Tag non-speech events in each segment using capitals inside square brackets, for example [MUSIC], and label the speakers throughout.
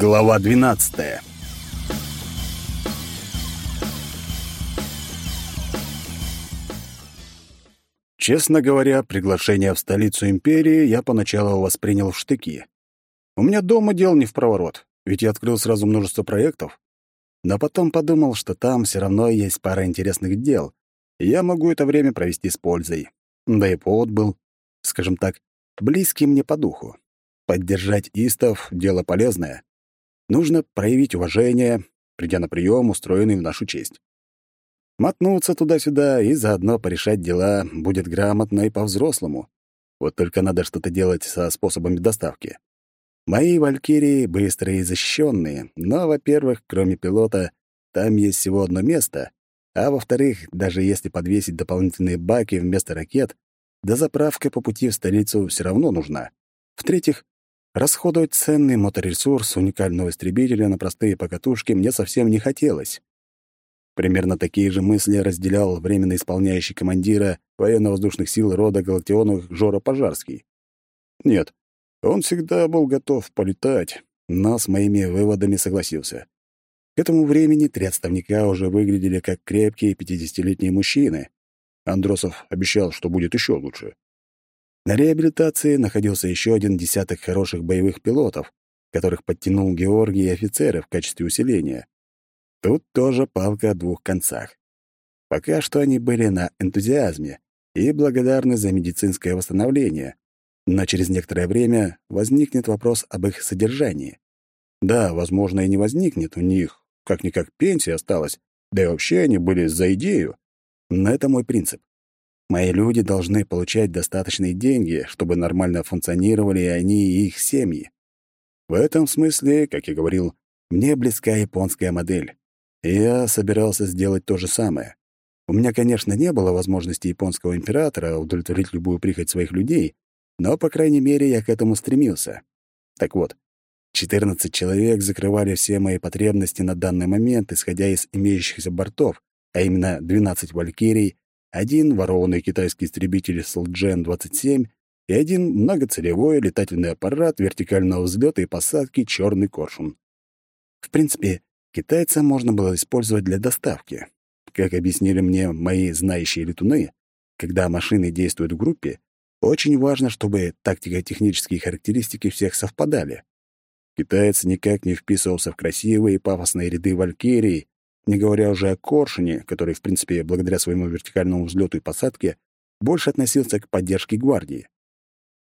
Speaker 1: Глава 12. Честно говоря, приглашение в столицу империи я поначалу воспринял в штыки. У меня дома дел не в проворот, ведь я открыл сразу множество проектов. Но потом подумал, что там все равно есть пара интересных дел, и я могу это время провести с пользой. Да и повод был, скажем так, близкий мне по духу. Поддержать истов — дело полезное. Нужно проявить уважение, придя на прием, устроенный в нашу честь. Мотнуться туда-сюда и заодно порешать дела будет грамотно и по-взрослому. Вот только надо что-то делать со способами доставки. Мои валькирии быстрые и защищенные, но, во-первых, кроме пилота, там есть всего одно место, а во-вторых, даже если подвесить дополнительные баки вместо ракет, дозаправка по пути в столицу все равно нужна. В-третьих, Расходовать ценный моторесурс уникального истребителя на простые покатушки мне совсем не хотелось. Примерно такие же мысли разделял временно исполняющий командира военно-воздушных сил рода Галактионовых Жора Пожарский. Нет, он всегда был готов полетать, но с моими выводами согласился. К этому времени три отставника уже выглядели как крепкие пятидесятилетние мужчины. Андросов обещал, что будет еще лучше. На реабилитации находился еще один десяток хороших боевых пилотов, которых подтянул Георгий и офицеры в качестве усиления. Тут тоже палка о двух концах. Пока что они были на энтузиазме и благодарны за медицинское восстановление, но через некоторое время возникнет вопрос об их содержании. Да, возможно, и не возникнет, у них как-никак пенсия осталась, да и вообще они были за идею. Но это мой принцип. Мои люди должны получать достаточные деньги, чтобы нормально функционировали они, и их семьи. В этом смысле, как я говорил, мне близка японская модель. И я собирался сделать то же самое. У меня, конечно, не было возможности японского императора удовлетворить любую прихоть своих людей, но, по крайней мере, я к этому стремился. Так вот, 14 человек закрывали все мои потребности на данный момент, исходя из имеющихся бортов, а именно 12 «Валькирий», один ворованный китайский истребитель Слджен-27 и один многоцелевой летательный аппарат вертикального взлета и посадки «Черный коршун». В принципе, китайца можно было использовать для доставки. Как объяснили мне мои знающие летуны, когда машины действуют в группе, очень важно, чтобы тактико-технические характеристики всех совпадали. Китаец никак не вписывался в красивые и пафосные ряды валькирий, не говоря уже о Коршуне, который, в принципе, благодаря своему вертикальному взлету и посадке, больше относился к поддержке гвардии.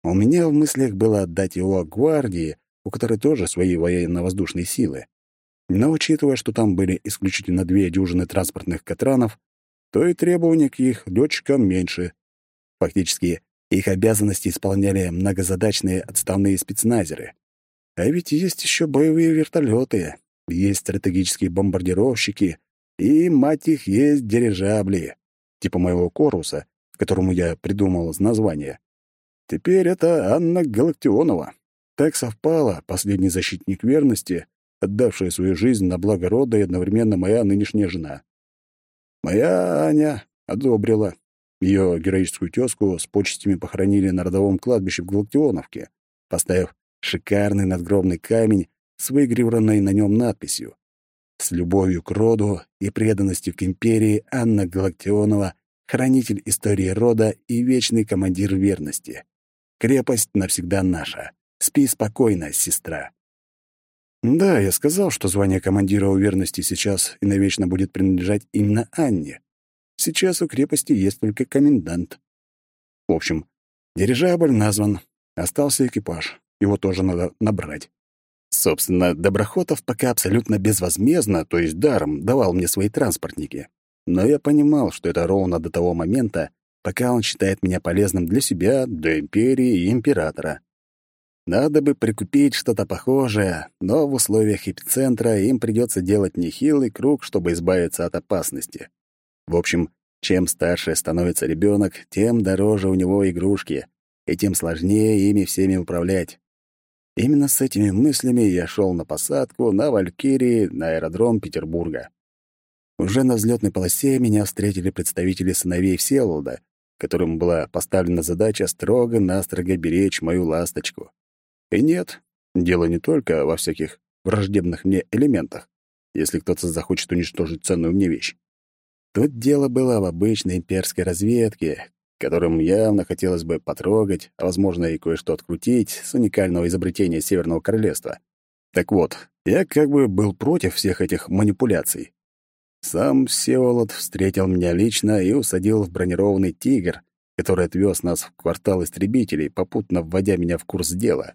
Speaker 1: У меня в мыслях было отдать его гвардии, у которой тоже свои военно-воздушные силы. Но учитывая, что там были исключительно две дюжины транспортных катранов, то и требования к их летчикам меньше. Фактически, их обязанности исполняли многозадачные отставные спецназеры. А ведь есть еще боевые вертолеты, есть стратегические бомбардировщики и, мать их, есть дирижабли, типа моего Коруса, которому я придумал название. Теперь это Анна Галактионова. Так совпало, последний защитник верности, отдавшая свою жизнь на благо рода и одновременно моя нынешняя жена. Моя Аня одобрила. Ее героическую тезку с почестями похоронили на родовом кладбище в Галактионовке, поставив шикарный надгробный камень с выгравированной на нем надписью «С любовью к роду и преданностью к империи Анна Галактионова, хранитель истории рода и вечный командир верности. Крепость навсегда наша. Спи спокойно, сестра». Да, я сказал, что звание командира у верности сейчас и навечно будет принадлежать именно Анне. Сейчас у крепости есть только комендант. В общем, дирижабль назван, остался экипаж. Его тоже надо набрать. Собственно, Доброхотов пока абсолютно безвозмездно, то есть даром, давал мне свои транспортники. Но я понимал, что это ровно до того момента, пока он считает меня полезным для себя, для империи и императора. Надо бы прикупить что-то похожее, но в условиях эпицентра им придется делать нехилый круг, чтобы избавиться от опасности. В общем, чем старше становится ребенок, тем дороже у него игрушки, и тем сложнее ими всеми управлять. Именно с этими мыслями я шел на посадку на Валькирии на аэродром Петербурга. Уже на взлетной полосе меня встретили представители сыновей Всеволода, которым была поставлена задача строго-настрого беречь мою ласточку. И нет, дело не только во всяких враждебных мне элементах, если кто-то захочет уничтожить ценную мне вещь. Тут дело было в обычной имперской разведке, которым явно хотелось бы потрогать, а, возможно, и кое-что открутить с уникального изобретения Северного Королевства. Так вот, я как бы был против всех этих манипуляций. Сам Всеволод встретил меня лично и усадил в бронированный «Тигр», который отвез нас в квартал истребителей, попутно вводя меня в курс дела.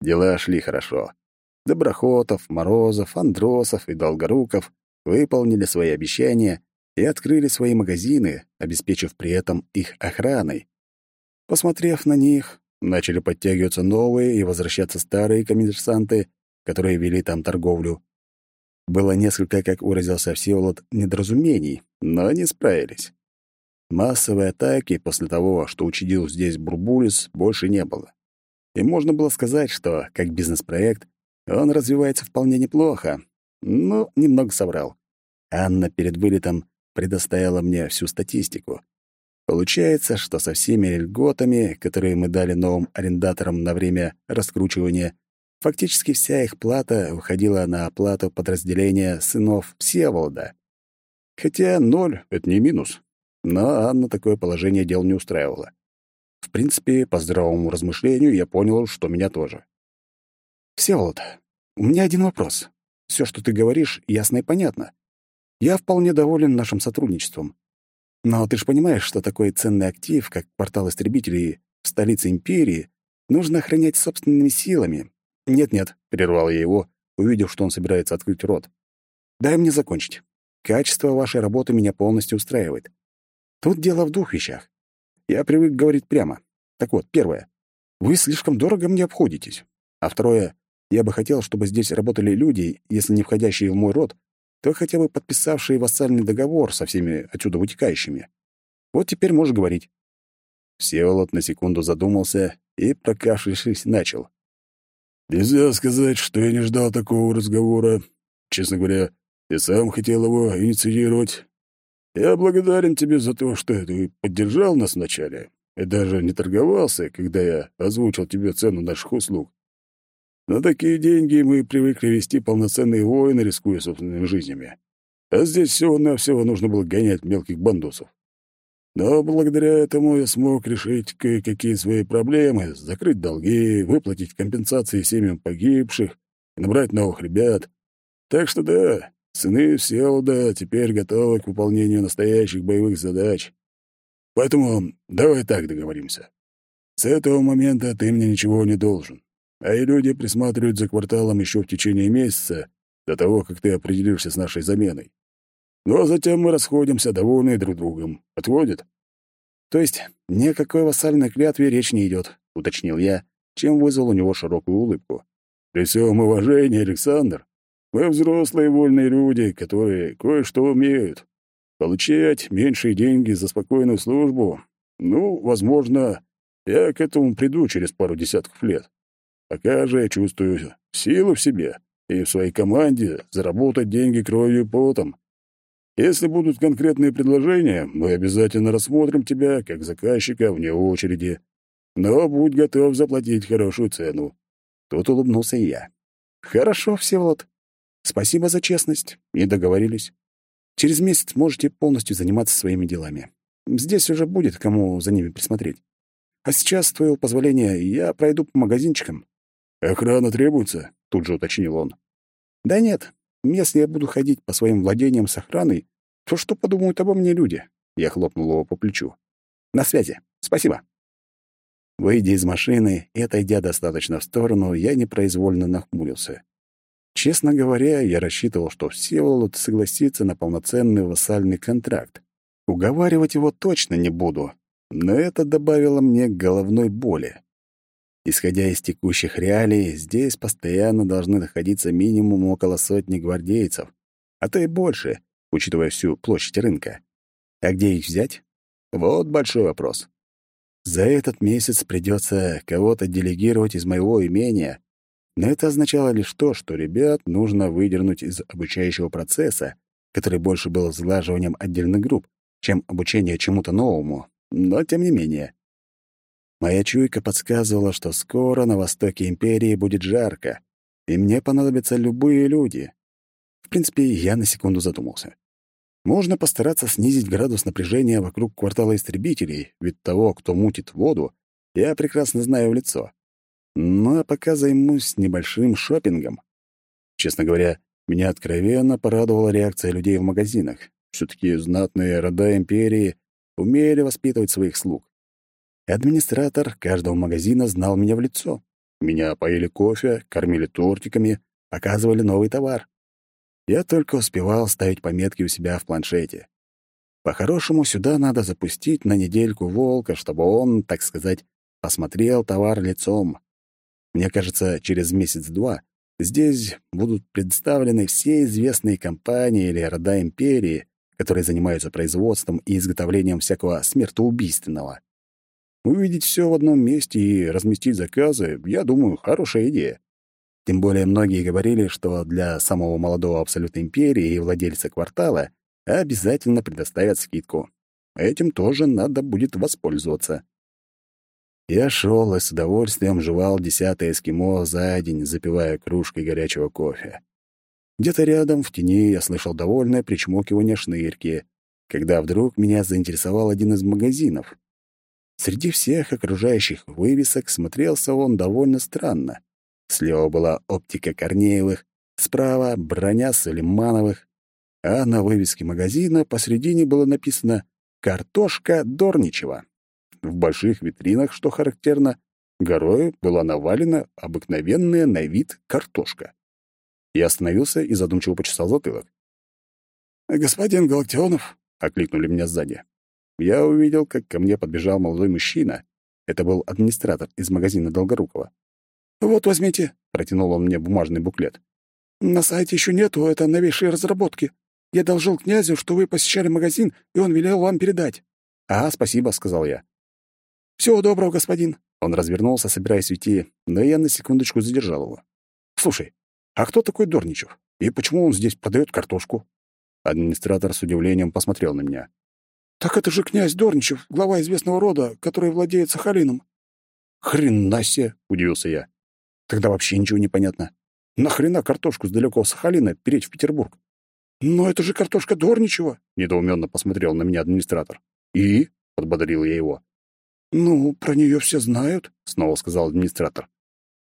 Speaker 1: Дела шли хорошо. Доброхотов, Морозов, Андросов и Долгоруков выполнили свои обещания и открыли свои магазины, обеспечив при этом их охраной. Посмотрев на них, начали подтягиваться новые и возвращаться старые коммерсанты, которые вели там торговлю. Было несколько, как выразился Всеволод, недоразумений, но они справились. Массовой атаки после того, что учредил здесь Бурбулис, больше не было. И можно было сказать, что, как бизнес-проект, он развивается вполне неплохо, но немного соврал. Анна перед вылетом предоставила мне всю статистику. Получается, что со всеми льготами, которые мы дали новым арендаторам на время раскручивания, фактически вся их плата выходила на оплату подразделения сынов Всеволода. Хотя ноль — это не минус. Но Анна такое положение дел не устраивало. В принципе, по здравому размышлению я понял, что меня тоже. «Всеволод, у меня один вопрос. Все, что ты говоришь, ясно и понятно. Я вполне доволен нашим сотрудничеством. Но ты же понимаешь, что такой ценный актив, как портал истребителей в столице империи, нужно охранять собственными силами. Нет-нет, прервал я его, увидев, что он собирается открыть рот. Дай мне закончить. Качество вашей работы меня полностью устраивает. Тут дело в двух вещах. Я привык говорить прямо. Так вот, первое. Вы слишком дорого мне обходитесь. А второе. Я бы хотел, чтобы здесь работали люди, если не входящие в мой род, то хотя бы подписавшие вассальный договор со всеми отсюда вытекающими. Вот теперь можешь говорить». Всеволод на секунду задумался и, прокашлявшись, начал. «Нельзя сказать, что я не ждал такого разговора. Честно говоря, я сам хотел его инициировать. Я благодарен тебе за то, что ты поддержал нас вначале и даже не торговался, когда я озвучил тебе цену наших услуг. На такие деньги мы привыкли вести полноценные войны, рискуя собственными жизнями. А здесь всего-навсего нужно было гонять мелких бандосов. Но благодаря этому я смог решить кое-какие свои проблемы, закрыть долги, выплатить компенсации семьям погибших, набрать новых ребят. Так что да, сыны Всеволода теперь готовы к выполнению настоящих боевых задач. Поэтому давай так договоримся. С этого момента ты мне ничего не должен а и люди присматривают за кварталом еще в течение месяца, до того, как ты определишься с нашей заменой. Ну а затем мы расходимся, довольные друг другом. Отводит? То есть ни о какой вассальной клятве речь не идет, уточнил я, чем вызвал у него широкую улыбку. При всем уважении, Александр, мы взрослые вольные люди, которые кое-что умеют. Получать меньшие деньги за спокойную службу, ну, возможно, я к этому приду через пару десятков лет. Пока же я чувствую силу в себе и в своей команде заработать деньги кровью и потом. Если будут конкретные предложения, мы обязательно рассмотрим тебя как заказчика вне очереди. Но будь готов заплатить хорошую цену». Тут улыбнулся и я. «Хорошо, Всеволод. Спасибо за честность. И договорились. Через месяц можете полностью заниматься своими делами. Здесь уже будет кому за ними присмотреть. А сейчас, с твоего позволения, я пройду по магазинчикам. «Охрана требуется?» — тут же уточнил он. «Да нет. Если я буду ходить по своим владениям с охраной, то что подумают обо мне люди?» Я хлопнул его по плечу. «На связи. Спасибо». Выйдя из машины и отойдя достаточно в сторону, я непроизвольно нахмурился. Честно говоря, я рассчитывал, что Всеволод согласится на полноценный вассальный контракт. Уговаривать его точно не буду, но это добавило мне головной боли. Исходя из текущих реалий, здесь постоянно должны находиться минимум около сотни гвардейцев, а то и больше, учитывая всю площадь рынка. А где их взять? Вот большой вопрос. За этот месяц придется кого-то делегировать из моего имения, но это означало лишь то, что ребят нужно выдернуть из обучающего процесса, который больше был сглаживанием отдельных групп, чем обучение чему-то новому, но тем не менее. Моя чуйка подсказывала, что скоро на востоке империи будет жарко. и мне понадобятся любые люди. В принципе, я на секунду задумался. Можно постараться снизить градус напряжения вокруг квартала истребителей, ведь того, кто мутит воду, я прекрасно знаю в лицо. Но пока займусь небольшим шопингом. Честно говоря, меня откровенно порадовала реакция людей в магазинах. все таки знатные рода империи умели воспитывать своих слуг. Администратор каждого магазина знал меня в лицо. Меня поили кофе, кормили тортиками, показывали новый товар. Я только успевал ставить пометки у себя в планшете. По-хорошему, сюда надо запустить на недельку волка, чтобы он, так сказать, посмотрел товар лицом. Мне кажется, через месяц-два здесь будут представлены все известные компании или рода империи, которые занимаются производством и изготовлением всякого смертоубийственного. Увидеть все в одном месте и разместить заказы, я думаю, хорошая идея. Тем более многие говорили, что для самого молодого Абсолютной Империи и владельца квартала обязательно предоставят скидку. Этим тоже надо будет воспользоваться. Я шел и с удовольствием жевал десятое эскимо за день, запивая кружкой горячего кофе. Где-то рядом, в тени, я слышал довольное причмокивание шнырки, когда вдруг меня заинтересовал один из магазинов. Среди всех окружающих вывесок смотрелся он довольно странно. Слева была оптика Корнеевых, справа — броня Салимановых, а на вывеске магазина посредине было написано «Картошка Дорничева». В больших витринах, что характерно, горой была навалена обыкновенная на вид картошка. Я остановился и задумчиво почесал затылок. «Господин Галактионов», — окликнули меня сзади я увидел, как ко мне подбежал молодой мужчина. Это был администратор из магазина Долгорукова. «Вот возьмите», — протянул он мне бумажный буклет. «На сайте еще нету, это новейшие разработки. Я должил князю, что вы посещали магазин, и он велел вам передать». «А, спасибо», — сказал я. «Всего доброго, господин». Он развернулся, собираясь уйти, но я на секундочку задержал его. «Слушай, а кто такой Дорничев? И почему он здесь продает картошку?» Администратор с удивлением посмотрел на меня. «Так это же князь Дорничев, глава известного рода, который владеет Сахалином». «Хрена себе!» — удивился я. «Тогда вообще ничего не понятно. Нахрена картошку с далекого Сахалина переть в Петербург?» «Но это же картошка Дорничева!» — недоуменно посмотрел на меня администратор. «И?» — подбодрил я его. «Ну, про нее все знают», — снова сказал администратор.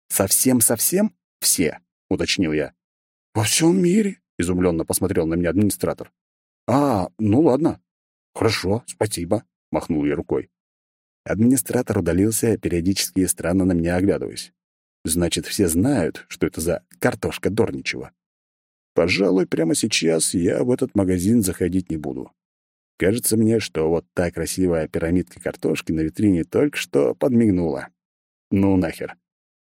Speaker 1: «Совсем-совсем все?» — уточнил я. «Во всем мире», — изумленно посмотрел на меня администратор. «А, ну ладно, «Хорошо, спасибо», — махнул я рукой. Администратор удалился, периодически странно на меня оглядываясь. Значит, все знают, что это за картошка Дорничева. Пожалуй, прямо сейчас я в этот магазин заходить не буду. Кажется мне, что вот та красивая пирамидка картошки на витрине только что подмигнула. Ну нахер.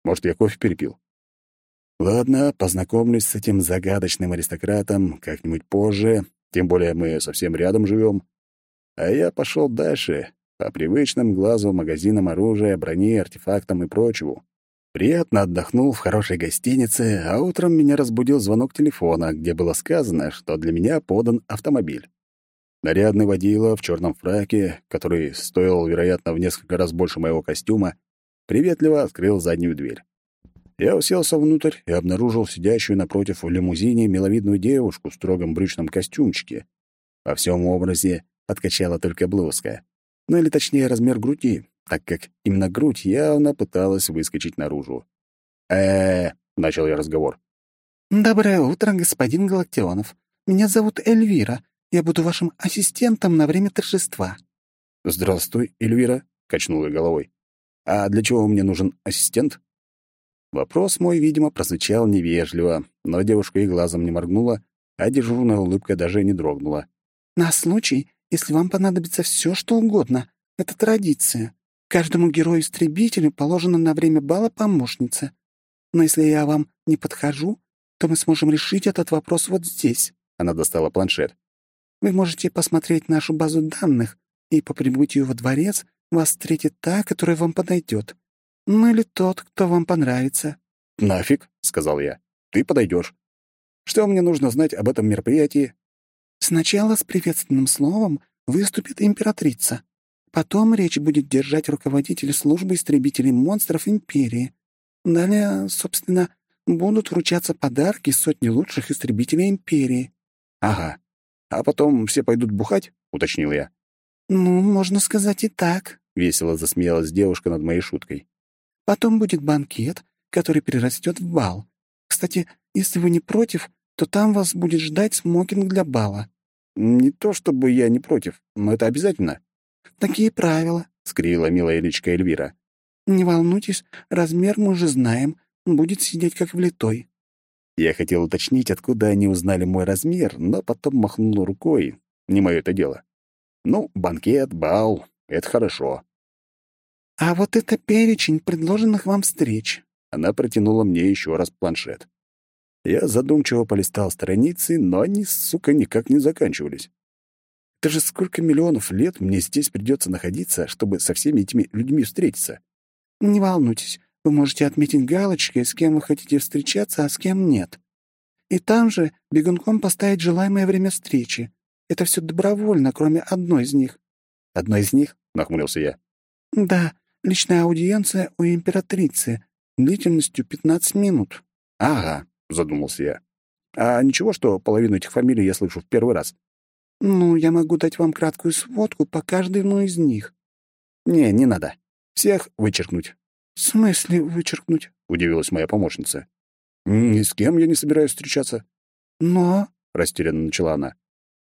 Speaker 1: Может, я кофе перепил? Ладно, познакомлюсь с этим загадочным аристократом как-нибудь позже, тем более мы совсем рядом живем. А я пошел дальше, по привычным глазу магазинам оружия, брони, артефактам и прочему. Приятно отдохнул в хорошей гостинице, а утром меня разбудил звонок телефона, где было сказано, что для меня подан автомобиль. Нарядный водила в черном фраке, который стоил, вероятно, в несколько раз больше моего костюма, приветливо открыл заднюю дверь. Я уселся внутрь и обнаружил сидящую напротив в лимузине миловидную девушку в строгом брючном костюмчике. Во всем образе Откачала только блузка. Ну или точнее размер груди, так как именно грудь явно пыталась выскочить наружу. э, -э начал я разговор.
Speaker 2: «Доброе утро, господин Галактионов. Меня зовут Эльвира. Я буду вашим ассистентом на время торжества».
Speaker 1: «Здравствуй, Эльвира», — качнул я головой. «А для чего мне нужен ассистент?» Вопрос мой, видимо, прозвучал невежливо, но девушка и глазом не моргнула, а дежурная улыбка даже не дрогнула.
Speaker 2: «На случай, если вам понадобится все, что угодно. Это традиция. Каждому герою-истребителю положено на время бала помощница. Но если я вам не подхожу, то мы сможем решить этот вопрос вот здесь».
Speaker 1: Она достала планшет.
Speaker 2: «Вы можете посмотреть нашу базу данных, и по прибытию во дворец вас встретит та, которая вам подойдет. Ну или тот, кто вам понравится».
Speaker 1: «Нафиг», — сказал я. «Ты подойдешь. Что мне нужно знать об этом мероприятии?»
Speaker 2: Сначала с приветственным словом выступит императрица. Потом речь будет держать руководитель службы истребителей монстров Империи. Далее, собственно, будут вручаться подарки сотни лучших истребителей Империи».
Speaker 1: «Ага. А потом все пойдут бухать?» — уточнил я.
Speaker 2: «Ну, можно сказать и так», —
Speaker 1: весело засмеялась девушка над моей шуткой.
Speaker 2: «Потом будет банкет, который перерастет в бал. Кстати, если вы не против, то там вас будет ждать смокинг для бала».
Speaker 1: «Не то чтобы я не против, но это обязательно».
Speaker 2: «Такие правила», —
Speaker 1: скривила милая личка Эльвира.
Speaker 2: «Не волнуйтесь, размер мы уже знаем, будет сидеть как влитой».
Speaker 1: Я хотел уточнить, откуда они узнали мой размер, но потом махнул рукой. Не мое это дело. Ну, банкет, бал — это хорошо.
Speaker 2: «А вот это перечень предложенных вам встреч».
Speaker 1: Она протянула мне еще раз планшет. Я задумчиво полистал страницы, но они, сука, никак не заканчивались. Это же сколько миллионов лет мне здесь придется находиться, чтобы со всеми этими людьми встретиться?
Speaker 2: Не волнуйтесь, вы можете отметить галочкой, с кем вы хотите встречаться, а с кем нет. И там же бегунком поставить желаемое время встречи. Это все добровольно, кроме одной из них».
Speaker 1: «Одной из них?» — нахмурился я.
Speaker 2: «Да, личная аудиенция у императрицы, длительностью 15 минут».
Speaker 1: «Ага», — задумался я. «А ничего, что половину этих фамилий я слышу в первый раз?»
Speaker 2: «Ну, я могу дать вам краткую сводку по каждому из них».
Speaker 1: «Не, не надо. Всех вычеркнуть.
Speaker 2: «В смысле вычеркнуть?»
Speaker 1: — удивилась моя помощница. «Ни с кем я не собираюсь встречаться».
Speaker 2: «Но...»
Speaker 1: — растерянно начала она.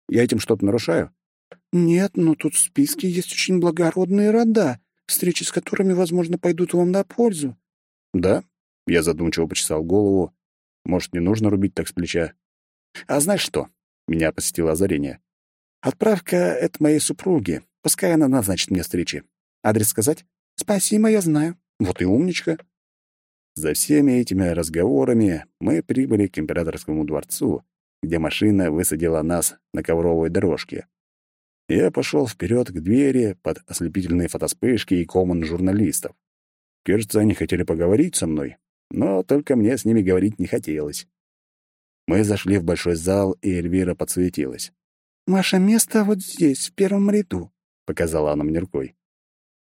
Speaker 1: «Я этим что-то нарушаю?»
Speaker 2: «Нет, но тут в списке есть очень благородные рода, встречи с которыми, возможно, пойдут вам на пользу».
Speaker 1: «Да?» — я задумчиво почесал голову. «Может, не нужно рубить так с плеча?» «А знаешь что?» — меня посетило озарение. «Отправка — это моей супруги. Пускай она назначит мне встречи. Адрес сказать?»
Speaker 2: «Спасибо, я знаю».
Speaker 1: Вот и умничка. За всеми этими разговорами мы прибыли к императорскому дворцу, где машина высадила нас на ковровой дорожке. Я пошел вперед к двери под ослепительные фотоспышки и коман журналистов. Кажется, они хотели поговорить со мной, но только мне с ними говорить не хотелось. Мы зашли в большой зал, и Эльвира подсветилась.
Speaker 2: «Ваше место вот здесь, в первом ряду», —
Speaker 1: показала она мне рукой.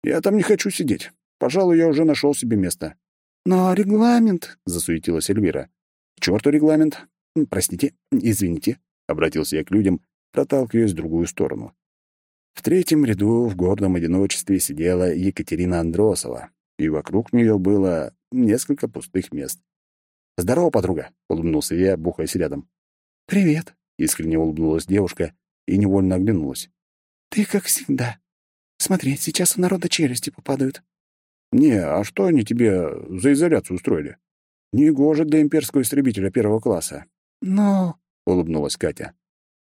Speaker 1: «Я там не хочу сидеть. Пожалуй, я уже нашел себе место.
Speaker 2: Но регламент,
Speaker 1: засуетилась Эльвира. К черту регламент. Простите, извините, обратился я к людям, проталкиваясь в другую сторону. В третьем ряду в гордом одиночестве сидела Екатерина Андросова, и вокруг нее было несколько пустых мест. «Здорово, подруга!» — улыбнулся я, бухаясь рядом.
Speaker 2: «Привет!»
Speaker 1: — искренне улыбнулась девушка и невольно оглянулась.
Speaker 2: «Ты как всегда. Смотри, сейчас у народа челюсти попадают.
Speaker 1: «Не, а что они тебе за изоляцию устроили? Негоже для имперского истребителя первого класса».
Speaker 2: «Но...»
Speaker 1: — улыбнулась Катя.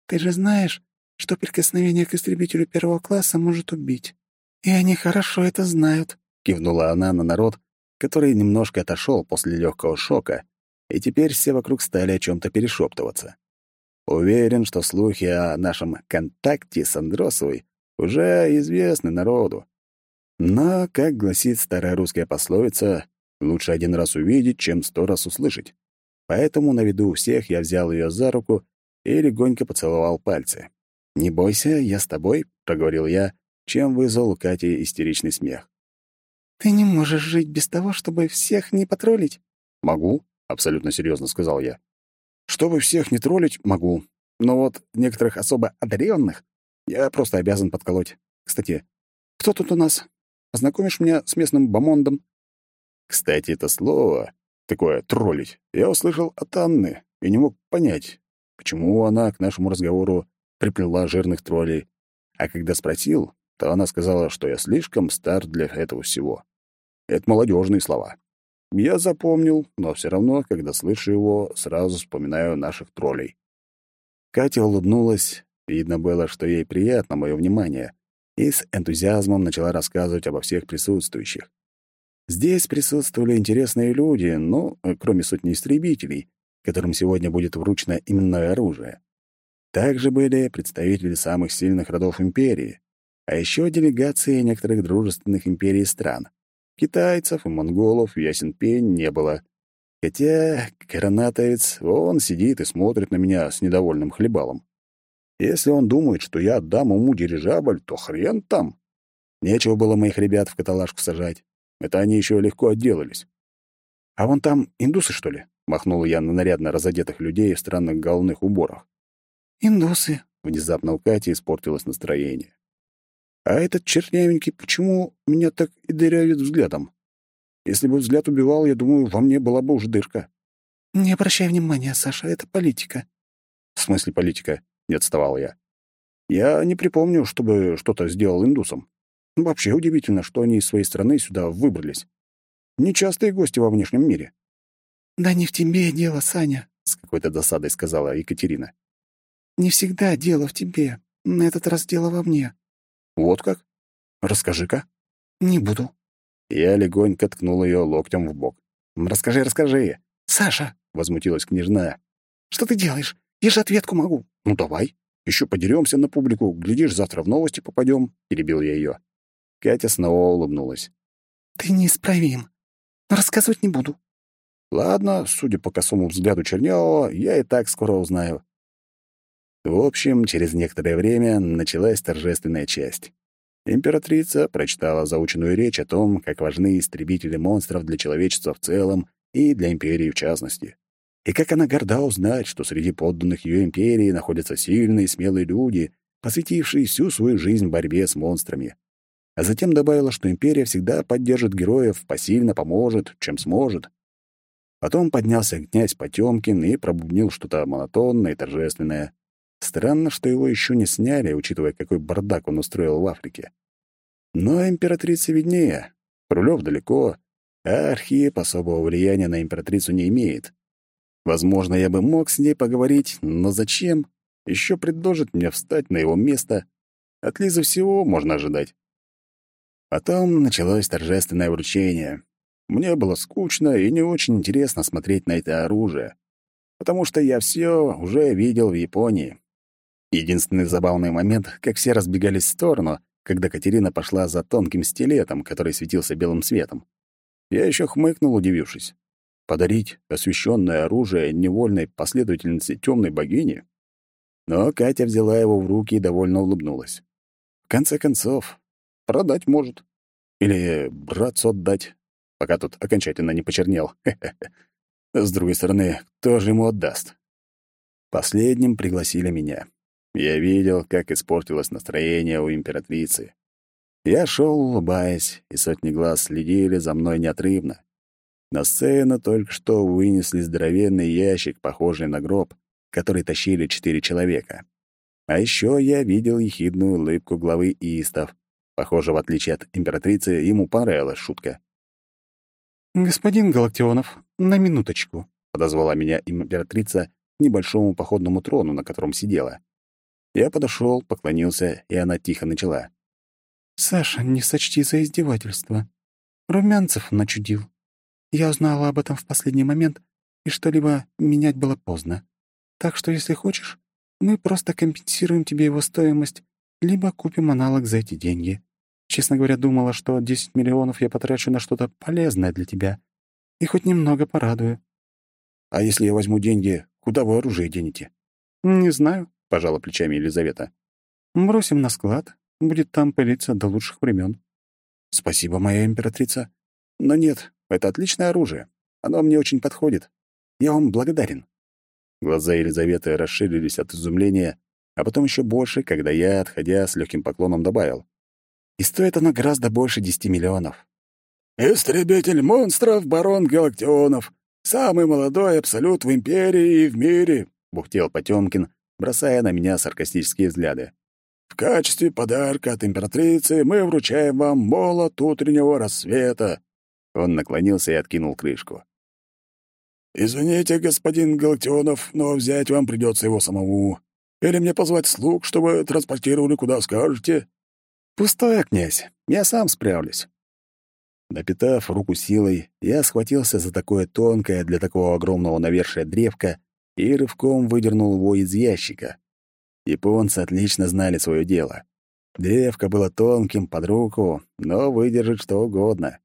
Speaker 2: «Ты же знаешь, что прикосновение к истребителю первого класса может убить. И они хорошо это знают», —
Speaker 1: кивнула она на народ, который немножко отошел после легкого шока, и теперь все вокруг стали о чем то перешептываться. Уверен, что слухи о нашем контакте с Андросовой уже известны народу. Но, как гласит старая русская пословица, лучше один раз увидеть, чем сто раз услышать. Поэтому на виду у всех я взял ее за руку и легонько поцеловал пальцы. «Не бойся, я с тобой», — проговорил я, чем вызвал у Кати истеричный смех.
Speaker 2: «Ты не можешь жить без того, чтобы всех не потроллить?»
Speaker 1: «Могу», — абсолютно серьезно сказал я. «Чтобы всех не троллить, могу. Но вот некоторых особо одаренных я просто обязан подколоть. Кстати, кто тут у нас? Познакомишь меня с местным бомондом?» Кстати, это слово, такое «троллить», я услышал от Анны и не мог понять, почему она к нашему разговору приплела жирных троллей. А когда спросил, то она сказала, что я слишком стар для этого всего. Это молодежные слова. Я запомнил, но все равно, когда слышу его, сразу вспоминаю наших троллей. Катя улыбнулась. Видно было, что ей приятно мое внимание, и с энтузиазмом начала рассказывать обо всех присутствующих. Здесь присутствовали интересные люди, ну, кроме сотни истребителей, которым сегодня будет вручено именное оружие. Также были представители самых сильных родов империи, а еще делегации некоторых дружественных империй стран. Китайцев и монголов, ясен пень, не было. Хотя коронатовец, он сидит и смотрит на меня с недовольным хлебалом. Если он думает, что я отдам ему дирижабль, то хрен там. Нечего было моих ребят в каталажку сажать. Это они еще легко отделались. А вон там индусы, что ли? махнул я на нарядно разодетых людей в странных головных уборах.
Speaker 2: «Индусы», —
Speaker 1: внезапно у Кати испортилось настроение. «А этот чернявенький почему меня так и дырявит взглядом? Если бы взгляд убивал, я думаю, во мне была бы уже дырка».
Speaker 2: «Не обращай внимания, Саша, это политика».
Speaker 1: «В смысле политика?» — не отставал я. «Я не припомню, чтобы что-то сделал индусам. Вообще удивительно, что они из своей страны сюда выбрались. Нечастые гости во внешнем мире».
Speaker 2: «Да не в тебе дело, Саня», —
Speaker 1: с какой-то досадой сказала Екатерина.
Speaker 2: «Не всегда дело в тебе. На этот раз дело во мне».
Speaker 1: «Вот как? Расскажи-ка».
Speaker 2: «Не буду».
Speaker 1: Я легонько ткнул ее локтем в бок. «Расскажи, расскажи».
Speaker 2: «Саша!»
Speaker 1: — возмутилась княжна.
Speaker 2: «Что ты делаешь? Я же ответку могу».
Speaker 1: «Ну давай. Еще подеремся на публику. Глядишь, завтра в новости попадем», — перебил я ее. Катя снова улыбнулась.
Speaker 2: «Ты неисправим. Но рассказывать не буду».
Speaker 1: «Ладно, судя по косому взгляду Чернявого, я и так скоро узнаю». В общем, через некоторое время началась торжественная часть. Императрица прочитала заученную речь о том, как важны истребители монстров для человечества в целом и для империи в частности. И как она горда узнать, что среди подданных ее империи находятся сильные и смелые люди, посвятившие всю свою жизнь борьбе с монстрами. А затем добавила, что империя всегда поддержит героев, посильно поможет, чем сможет. Потом поднялся князь Потемкин и пробубнил что-то монотонное и торжественное. Странно, что его еще не сняли, учитывая, какой бардак он устроил в Африке. Но императрица виднее. Рулев далеко, а Архиеп особого влияния на императрицу не имеет. Возможно, я бы мог с ней поговорить, но зачем? Еще предложит мне встать на его место. От Лизы всего можно ожидать. Потом началось торжественное вручение. Мне было скучно и не очень интересно смотреть на это оружие, потому что я все уже видел в Японии. Единственный забавный момент, как все разбегались в сторону, когда Катерина пошла за тонким стилетом, который светился белым светом. Я еще хмыкнул, удивившись. Подарить освященное оружие невольной последовательнице темной богини? Но Катя взяла его в руки и довольно улыбнулась. В конце концов, продать может. Или братцу отдать, пока тут окончательно не почернел. [LAUGHS] С другой стороны, кто же ему отдаст? Последним пригласили меня. Я видел, как испортилось настроение у императрицы. Я шел, улыбаясь, и сотни глаз следили за мной неотрывно. На сцену только что вынесли здоровенный ящик, похожий на гроб, который тащили четыре человека. А еще я видел ехидную улыбку главы Истов. Похоже, в отличие от императрицы, ему понравилась шутка.
Speaker 2: «Господин Галактионов, на минуточку», —
Speaker 1: подозвала меня императрица к небольшому походному трону, на котором сидела. Я подошел, поклонился, и она тихо начала.
Speaker 2: «Саша, не сочти за издевательство. Румянцев начудил. Я узнала об этом в последний момент, и что-либо менять было поздно. Так что, если хочешь, мы просто компенсируем тебе его стоимость, либо купим аналог за эти деньги. Честно говоря, думала, что 10 миллионов я потрачу на что-то полезное для тебя и хоть немного порадую».
Speaker 1: «А если я возьму деньги, куда вы оружие денете?»
Speaker 2: «Не знаю.
Speaker 1: — пожала плечами Елизавета.
Speaker 2: «Бросим на склад. Будет там пылиться до лучших времен.
Speaker 1: «Спасибо, моя императрица. Но нет, это отличное оружие. Оно мне очень подходит. Я вам благодарен». Глаза Елизаветы расширились от изумления, а потом еще больше, когда я, отходя с легким поклоном, добавил. «И стоит оно гораздо больше десяти миллионов». «Истребитель монстров, барон Галактионов, самый молодой абсолют в империи и в мире», — бухтел Потемкин, бросая на меня саркастические взгляды. «В качестве подарка от императрицы мы вручаем вам молот утреннего рассвета». Он наклонился и откинул крышку. «Извините, господин Галактионов, но взять вам придется его самому. Или мне позвать слуг, чтобы транспортировали куда скажете?» «Пустое, князь. Я сам справлюсь». Напитав руку силой, я схватился за такое тонкое для такого огромного навершия древко и рывком выдернул его из ящика. Японцы отлично знали свое дело. Древко было тонким под руку, но выдержит что угодно.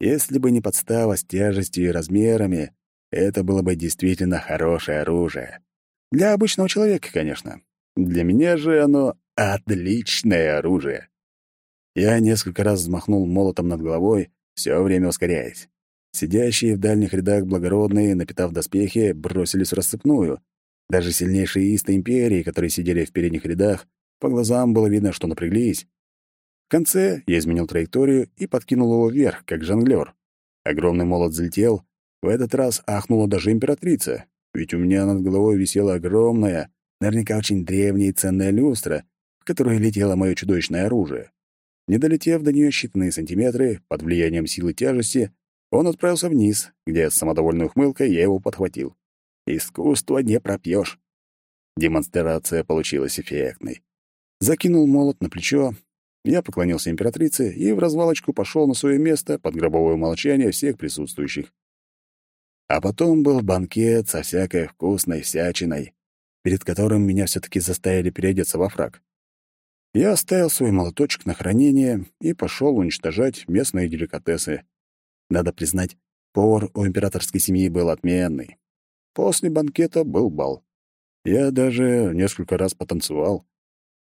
Speaker 1: Если бы не подстава с тяжестью и размерами, это было бы действительно хорошее оружие. Для обычного человека, конечно. Для меня же оно отличное оружие. Я несколько раз взмахнул молотом над головой, все время ускоряясь. Сидящие в дальних рядах благородные, напитав доспехи, бросились в рассыпную. Даже сильнейшие исты империи, которые сидели в передних рядах, по глазам было видно, что напряглись. В конце я изменил траекторию и подкинул его вверх, как жонглёр. Огромный молот взлетел. В этот раз ахнула даже императрица, ведь у меня над головой висела огромная, наверняка очень древняя и ценная люстра, в которую летело мое чудовищное оружие. Не долетев до нее считанные сантиметры, под влиянием силы тяжести, он отправился вниз, где с самодовольной ухмылкой я его подхватил. Искусство не пропьешь. Демонстрация получилась эффектной. Закинул молот на плечо, я поклонился императрице и в развалочку пошел на свое место под гробовое молчание всех присутствующих. А потом был банкет со всякой вкусной всячиной, перед которым меня все таки заставили переодеться во фраг. Я оставил свой молоточек на хранение и пошел уничтожать местные деликатесы. Надо признать, повар у императорской семьи был отменный. После банкета был бал. Я даже несколько раз потанцевал.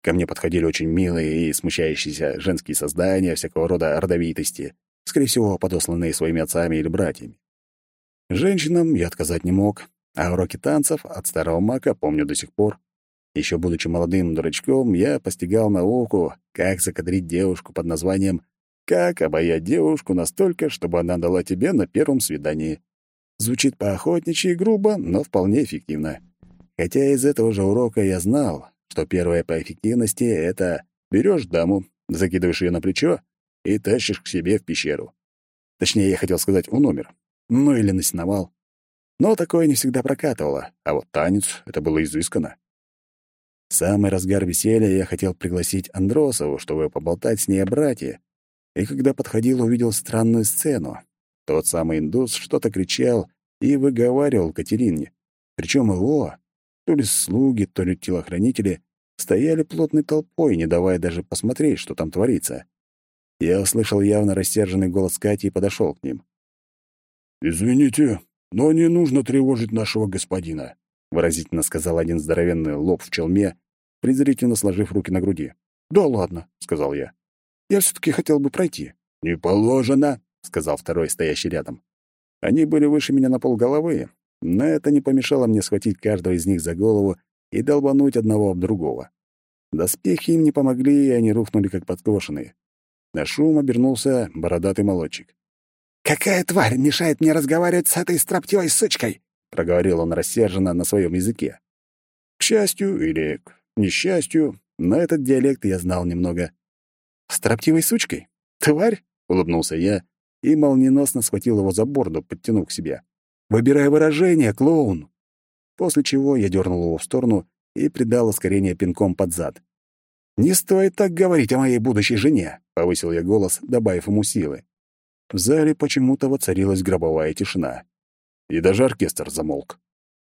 Speaker 1: Ко мне подходили очень милые и смущающиеся женские создания всякого рода родовитости, скорее всего, подосланные своими отцами или братьями. Женщинам я отказать не мог, а уроки танцев от старого мака помню до сих пор. Еще будучи молодым дурачком, я постигал науку, как закадрить девушку под названием «Как обаять девушку настолько, чтобы она дала тебе на первом свидании». Звучит поохотничьи грубо, но вполне эффективно. Хотя из этого же урока я знал, что первое по эффективности — это берешь даму, закидываешь ее на плечо и тащишь к себе в пещеру. Точнее, я хотел сказать, у номер. Ну или на сеновал. Но такое не всегда прокатывало, а вот танец — это было изысканно. В самый разгар веселья я хотел пригласить Андросову, чтобы поболтать с ней о брате, и когда подходил, увидел странную сцену. Тот самый индус что-то кричал и выговаривал Катерине. Причем его, то ли слуги, то ли телохранители, стояли плотной толпой, не давая даже посмотреть, что там творится. Я услышал явно рассерженный голос Кати и подошел к ним.
Speaker 3: «Извините, но не нужно тревожить нашего господина», —
Speaker 1: выразительно сказал один здоровенный лоб в челме, презрительно сложив руки на груди.
Speaker 2: «Да ладно», — сказал я. «Я все-таки хотел бы пройти».
Speaker 3: «Не положено», —
Speaker 1: сказал второй, стоящий рядом. Они были выше меня на полголовы, но это не помешало мне схватить каждого из них за голову и долбануть одного об другого. Доспехи им не помогли, и они рухнули как подкошенные. На шум обернулся бородатый молодчик.
Speaker 2: «Какая тварь мешает мне разговаривать с этой строптивой сучкой?»
Speaker 1: — проговорил он рассерженно на своем языке. К счастью или к несчастью, на этот диалект я знал немного. «Строптивой сучкой? Тварь?» — улыбнулся я и молниеносно схватил его за борду, подтянув к себе. «Выбирай выражение, клоун!» После чего я дернул его в сторону и придал ускорение пинком под зад. «Не стоит так говорить о моей будущей жене», — повысил я голос, добавив ему силы. В зале почему-то воцарилась гробовая тишина. И даже оркестр замолк.